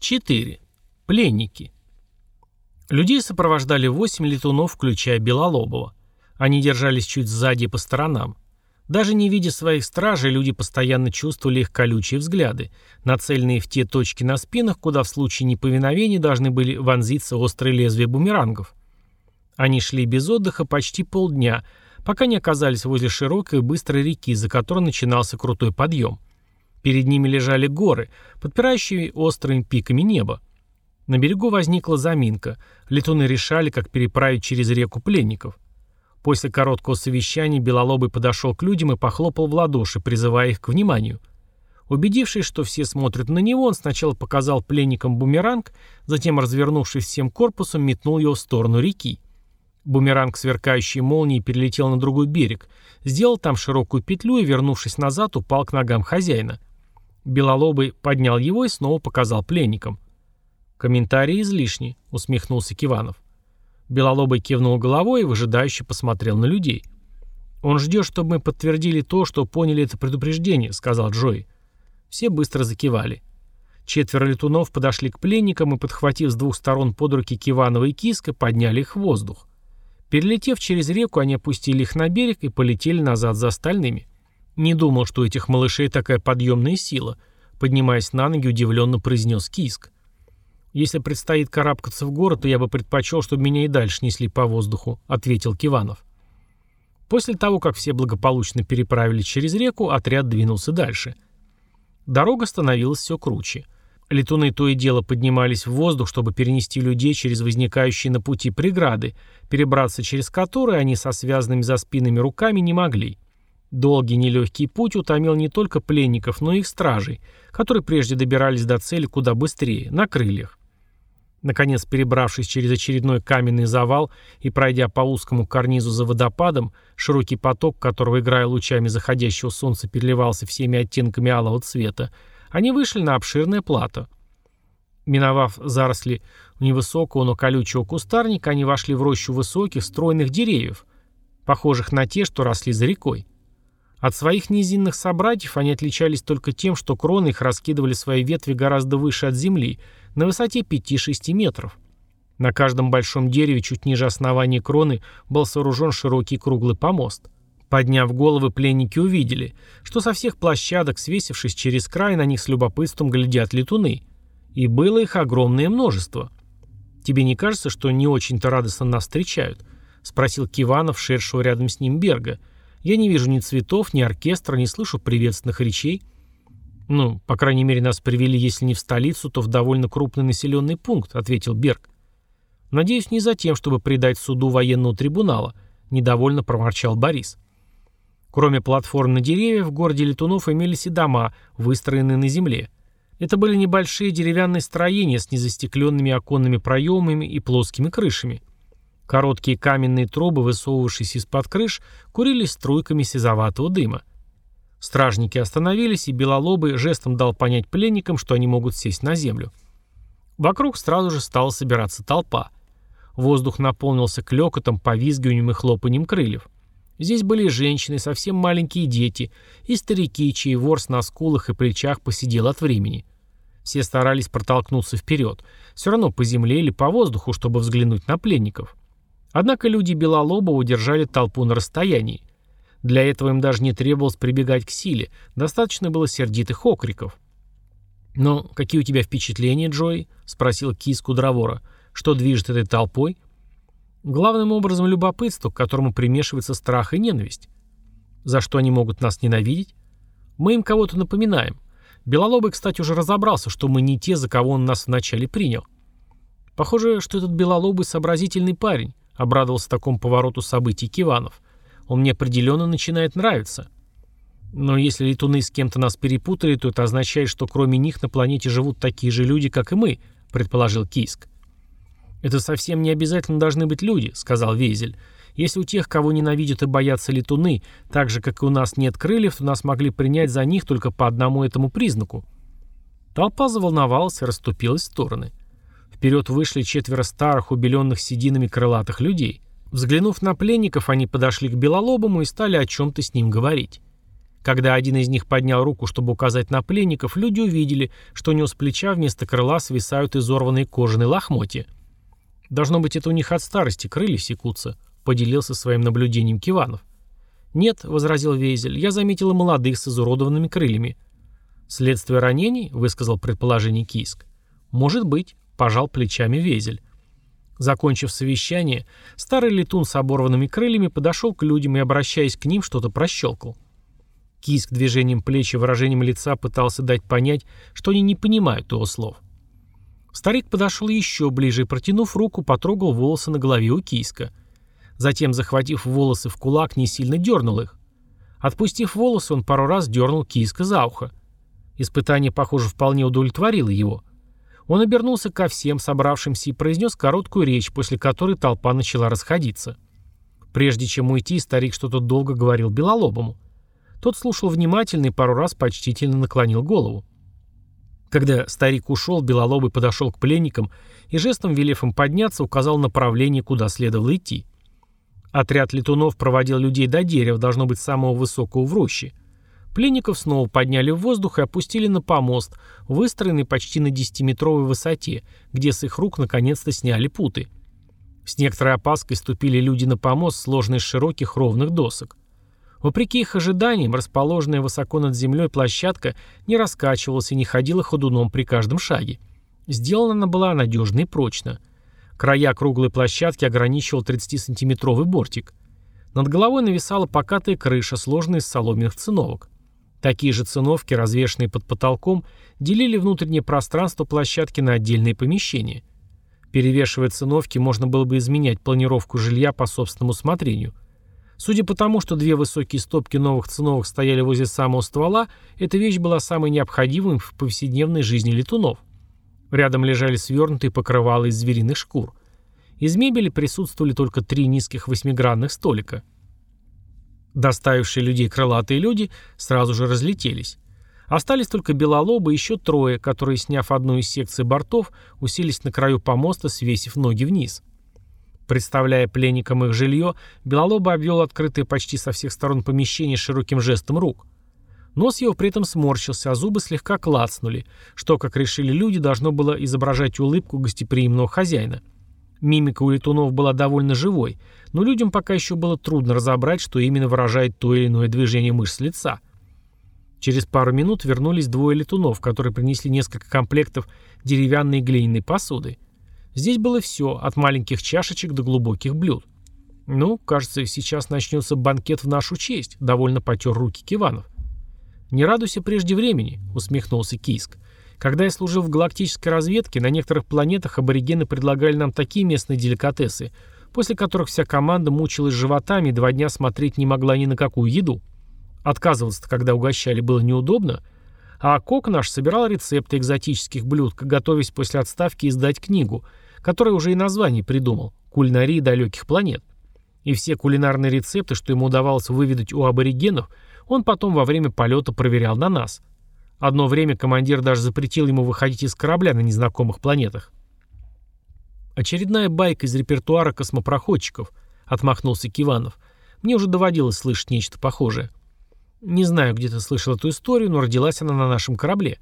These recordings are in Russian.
4. Пленники. Людей сопровождали восемь летунов, включая Белолобова. Они держались чуть сзади по сторонам. Даже не видя своих стражей, люди постоянно чувствовали их колючие взгляды, нацеленные в те точки на спинах, куда в случае неповиновения должны были вонзиться острые лезвия бумерангов. Они шли без отдыха почти полдня, пока не оказались возле широкой и быстрой реки, за которой начинался крутой подъем. Перед ними лежали горы, подпирающие острыми пиками небо. На берегу возникла заминка. Летуны решали, как переправить через реку пленников. После короткого совещания Белолобый подошел к людям и похлопал в ладоши, призывая их к вниманию. Убедившись, что все смотрят на него, он сначала показал пленникам бумеранг, затем, развернувшись всем корпусом, метнул его в сторону реки. Бумеранг, сверкающий молнией, перелетел на другой берег, сделал там широкую петлю и, вернувшись назад, упал к ногам хозяина. Белолобый поднял его и снова показал пленникам. «Комментарии излишни», — усмехнулся Киванов. Белолобый кивнул головой и выжидающе посмотрел на людей. «Он ждет, чтобы мы подтвердили то, что поняли это предупреждение», — сказал Джой. Все быстро закивали. Четверо летунов подошли к пленникам и, подхватив с двух сторон под руки Киванова и Киска, подняли их в воздух. Перелетев через реку, они опустили их на берег и полетели назад за остальными. «Не думал, что у этих малышей такая подъемная сила», поднимаясь на ноги, удивленно произнес Киск. «Если предстоит карабкаться в город, то я бы предпочел, чтобы меня и дальше несли по воздуху», ответил Киванов. После того, как все благополучно переправились через реку, отряд двинулся дальше. Дорога становилась все круче. Летуны то и дело поднимались в воздух, чтобы перенести людей через возникающие на пути преграды, перебраться через которые они со связанными за спинами руками не могли. Долгий нелегкий путь утомил не только пленников, но и их стражей, которые прежде добирались до цели куда быстрее, на крыльях. Наконец, перебравшись через очередной каменный завал и пройдя по узкому карнизу за водопадом, широкий поток, которого, играя лучами заходящего солнца, переливался всеми оттенками алого цвета, они вышли на обширное плато. Миновав заросли невысокого, но колючего кустарника, они вошли в рощу высоких, стройных деревьев, похожих на те, что росли за рекой. От своих низинных собратьев они отличались только тем, что кроны их раскидывали свои ветви гораздо выше от земли, на высоте 5-6 метров. На каждом большом дереве чуть ниже основания кроны был сооружен широкий круглый помост. Подняв головы, пленники увидели, что со всех площадок, свесившись через край, на них с любопытством глядят летуны. И было их огромное множество. «Тебе не кажется, что не очень-то радостно нас встречают?» — спросил Киванов, шедшего рядом с ним Берга — я не вижу ни цветов, ни оркестра, не слышу приветственных речей. Ну, по крайней мере, нас привели, если не в столицу, то в довольно крупный населенный пункт, ответил Берг. Надеюсь, не за тем, чтобы предать суду военного трибунала, недовольно проворчал Борис. Кроме платформ на деревьях, в городе Летунов имелись и дома, выстроенные на земле. Это были небольшие деревянные строения с незастекленными оконными проемами и плоскими крышами. Короткие каменные трубы, высовывавшиеся из-под крыш, курились струйками сизоватого дыма. Стражники остановились, и Белолобый жестом дал понять пленникам, что они могут сесть на землю. Вокруг сразу же стала собираться толпа. Воздух наполнился клёкотом, повизгиванием и хлопанием крыльев. Здесь были женщины, совсем маленькие дети, и старики, чей ворс на скулах и плечах посидел от времени. Все старались протолкнуться вперед, все равно по земле или по воздуху, чтобы взглянуть на пленников. Однако люди Белолобова удержали толпу на расстоянии. Для этого им даже не требовалось прибегать к силе, достаточно было сердитых окриков. «Ну, какие у тебя впечатления, Джой?» — спросил Кис Кудровора. «Что движет этой толпой?» «Главным образом любопытство, к которому примешивается страх и ненависть. За что они могут нас ненавидеть? Мы им кого-то напоминаем. Белолобый, кстати, уже разобрался, что мы не те, за кого он нас вначале принял. Похоже, что этот Белолобый сообразительный парень. Обрадовался такому повороту событий Киванов. Он мне определенно начинает нравиться. Но если летуны с кем-то нас перепутали, то это означает, что кроме них на планете живут такие же люди, как и мы, предположил Киск. Это совсем не обязательно должны быть люди, сказал Вейзель. Если у тех, кого ненавидят и боятся летуны, так же, как и у нас нет крыльев, то нас могли принять за них только по одному этому признаку. Толпа заволновалась и расступилась в стороны. Вперед вышли четверо старых, убеленных сединами крылатых людей. Взглянув на пленников, они подошли к Белолобому и стали о чем-то с ним говорить. Когда один из них поднял руку, чтобы указать на пленников, люди увидели, что у него с плеча вместо крыла свисают изорванные кожаные лохмотья. «Должно быть, это у них от старости крылья секутся», — поделился своим наблюдением Киванов. «Нет», — возразил Вейзель, — «я заметил и молодых с изуродованными крыльями». «Следствие ранений?» — высказал предположение Кийск. «Может быть», — пожал плечами Вейзель. Закончив совещание, старый летун с оборванными крыльями подошел к людям и, обращаясь к ним, что-то прощелкал. Киск движением плеч и выражением лица пытался дать понять, что они не понимают его слов. Старик подошел еще ближе и, протянув руку, потрогал волосы на голове у Киска. Затем, захватив волосы в кулак, не сильно дернул их. Отпустив волосы, он пару раз дернул Киска за ухо. Испытание, похоже, вполне удовлетворило его. Он обернулся ко всем собравшимся и произнес короткую речь, после которой толпа начала расходиться. Прежде чем уйти, старик что-то долго говорил Белолобому. Тот слушал внимательно и пару раз почтительно наклонил голову. Когда старик ушел, Белолобый подошел к пленникам и жестом, велев им подняться, указал направление, куда следовало идти. Отряд летунов проводил людей до дерева, должно быть самого высокого в роще. Пленников снова подняли в воздух и опустили на помост, выстроенный почти на 10-метровой высоте, где с их рук наконец-то сняли путы. С некоторой опаской ступили люди на помост, сложный из широких ровных досок. Вопреки их ожиданиям, расположенная высоко над землей площадка не раскачивалась и не ходила ходуном при каждом шаге. Сделана она была надежно и прочно. Края круглой площадки ограничивал 30-сантиметровый бортик. Над головой нависала покатая крыша, сложенная из соломенных циновок. Такие же циновки, развешанные под потолком, делили внутреннее пространство площадки на отдельные помещения. Перевешивая циновки, можно было бы изменять планировку жилья по собственному усмотрению – Судя по тому, что две высокие стопки новых циновок стояли возле самого ствола, эта вещь была самой необходимой в повседневной жизни летунов. Рядом лежали свернутые покрывала из звериных шкур. Из мебели присутствовали только три низких восьмигранных столика. Доставившие людей крылатые люди сразу же разлетелись. Остались только белолобы и еще трое, которые, сняв одну из секций бортов, уселись на краю помоста, свесив ноги вниз. Представляя пленникам их жилье, Белолоба обвел открытое почти со всех сторон помещение широким жестом рук. Нос его при этом сморщился, а зубы слегка клацнули, что, как решили люди, должно было изображать улыбку гостеприимного хозяина. Мимика у летунов была довольно живой, но людям пока еще было трудно разобрать, что именно выражает то или иное движение мышц лица. Через пару минут вернулись двое летунов, которые принесли несколько комплектов деревянной и глиняной посуды. Здесь было все, от маленьких чашечек до глубоких блюд. «Ну, кажется, сейчас начнется банкет в нашу честь», — довольно потер руки Киванов. «Не радуйся прежде времени», — усмехнулся Кийск. «Когда я служил в галактической разведке, на некоторых планетах аборигены предлагали нам такие местные деликатесы, после которых вся команда мучилась животами и два дня смотреть не могла ни на какую еду. Отказываться-то, когда угощали, было неудобно, а Кок наш собирал рецепты экзотических блюд, готовясь после отставки издать книгу — который уже и название придумал – «Кулинарии далеких планет». И все кулинарные рецепты, что ему удавалось выведать у аборигенов, он потом во время полета проверял на нас. Одно время командир даже запретил ему выходить из корабля на незнакомых планетах. «Очередная байка из репертуара космопроходчиков», — отмахнулся Киванов. «Мне уже доводилось слышать нечто похожее. Не знаю, где ты слышал эту историю, но родилась она на нашем корабле».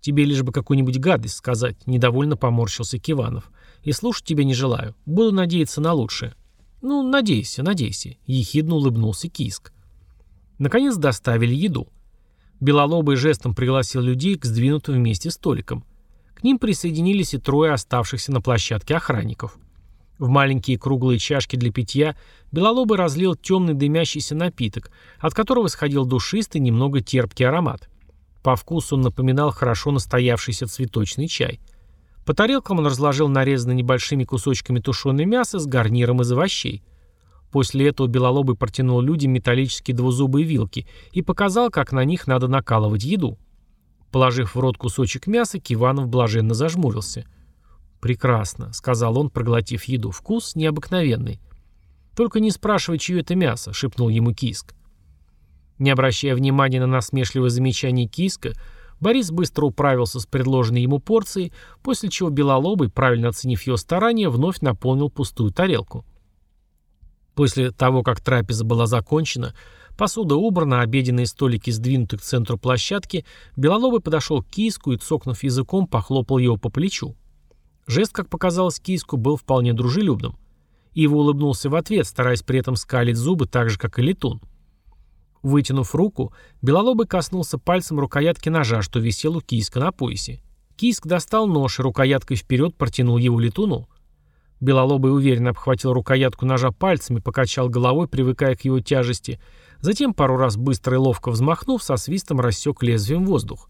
«Тебе лишь бы какую-нибудь гадость сказать», — недовольно поморщился Киванов. «И слушать тебя не желаю. Буду надеяться на лучшее». «Ну, надейся, надейся», — ехидно улыбнулся Киск. Наконец доставили еду. Белолобый жестом пригласил людей к сдвинутым вместе столикам. К ним присоединились и трое оставшихся на площадке охранников. В маленькие круглые чашки для питья Белолобый разлил темный дымящийся напиток, от которого исходил душистый, немного терпкий аромат. По вкусу он напоминал хорошо настоявшийся цветочный чай. По тарелкам он разложил нарезанное небольшими кусочками тушеное мясо с гарниром из овощей. После этого Белолобый протянул людям металлические двузубые вилки и показал, как на них надо накалывать еду. Положив в рот кусочек мяса, Киванов блаженно зажмурился. «Прекрасно», — сказал он, проглотив еду. «Вкус необыкновенный». «Только не спрашивай, чье это мясо», — шепнул ему Киск. Не обращая внимания на насмешливое замечание Киска, Борис быстро управился с предложенной ему порцией, после чего Белолобый, правильно оценив ее старания, вновь наполнил пустую тарелку. После того, как трапеза была закончена, Посуда убрана, обеденные столики сдвинуты к центру площадки, Белолобый подошел к киску и, цокнув языком, похлопал его по плечу. Жест, как показалось киску, был вполне дружелюбным. Ива улыбнулся в ответ, стараясь при этом скалить зубы так же, как и летун. Вытянув руку, Белолобый коснулся пальцем рукоятки ножа, что висел у киска на поясе. Киск достал нож и рукояткой вперед протянул его летуну. Белолобый уверенно обхватил рукоятку ножа пальцами, покачал головой, привыкая к его тяжести, затем пару раз быстро и ловко взмахнув, со свистом рассек лезвием воздух.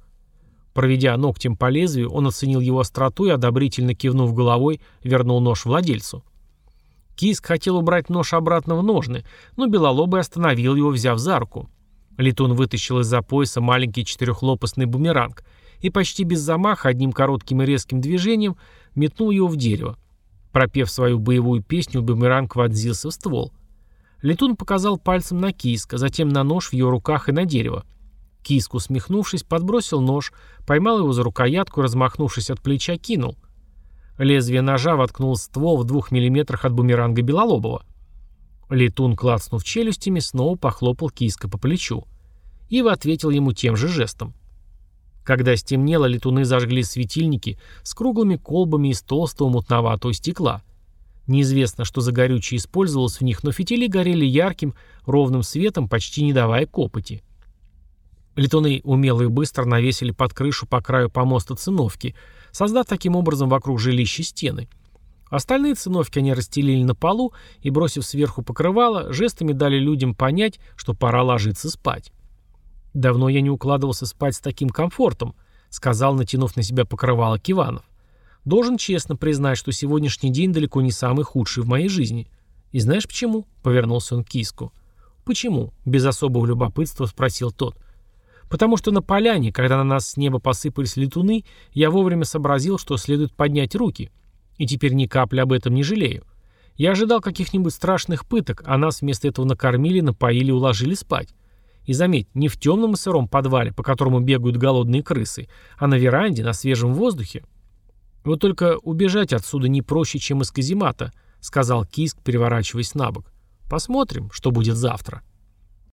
Проведя ногтем по лезвию, он оценил его остроту и, одобрительно кивнув головой, вернул нож владельцу. Киск хотел убрать нож обратно в ножны, но Белолобый остановил его, взяв за руку. Летун вытащил из-за пояса маленький четырехлопастный бумеранг и почти без замаха, одним коротким и резким движением, метнул его в дерево. Пропев свою боевую песню, бумеранг вонзился в ствол. Летун показал пальцем на киска, затем на нож в ее руках и на дерево. Киск, усмехнувшись, подбросил нож, поймал его за рукоятку размахнувшись от плеча, кинул. Лезвие ножа воткнул ствол в двух миллиметрах от бумеранга Белолобова. Летун, клацнув челюстями, снова похлопал киска по плечу. Ива ответил ему тем же жестом. Когда стемнело, летуны зажгли светильники с круглыми колбами из толстого мутноватого стекла. Неизвестно, что за горючее использовалось в них, но фитили горели ярким, ровным светом, почти не давая копоти. Летуны умело и быстро навесили под крышу по краю помоста циновки, создав таким образом вокруг жилища стены. Остальные циновки они расстелили на полу и, бросив сверху покрывало, жестами дали людям понять, что пора ложиться спать. «Давно я не укладывался спать с таким комфортом», — сказал, натянув на себя покрывало Киванов. «Должен честно признать, что сегодняшний день далеко не самый худший в моей жизни. И знаешь почему?» — повернулся он к киску. «Почему?» — без особого любопытства спросил тот. «Потому что на поляне, когда на нас с неба посыпались летуны, я вовремя сообразил, что следует поднять руки. И теперь ни капли об этом не жалею. Я ожидал каких-нибудь страшных пыток, а нас вместо этого накормили, напоили и уложили спать. И заметь, не в темном и сыром подвале, по которому бегают голодные крысы, а на веранде, на свежем воздухе. Вот только убежать отсюда не проще, чем из каземата, сказал Киск, переворачиваясь на бок. Посмотрим, что будет завтра.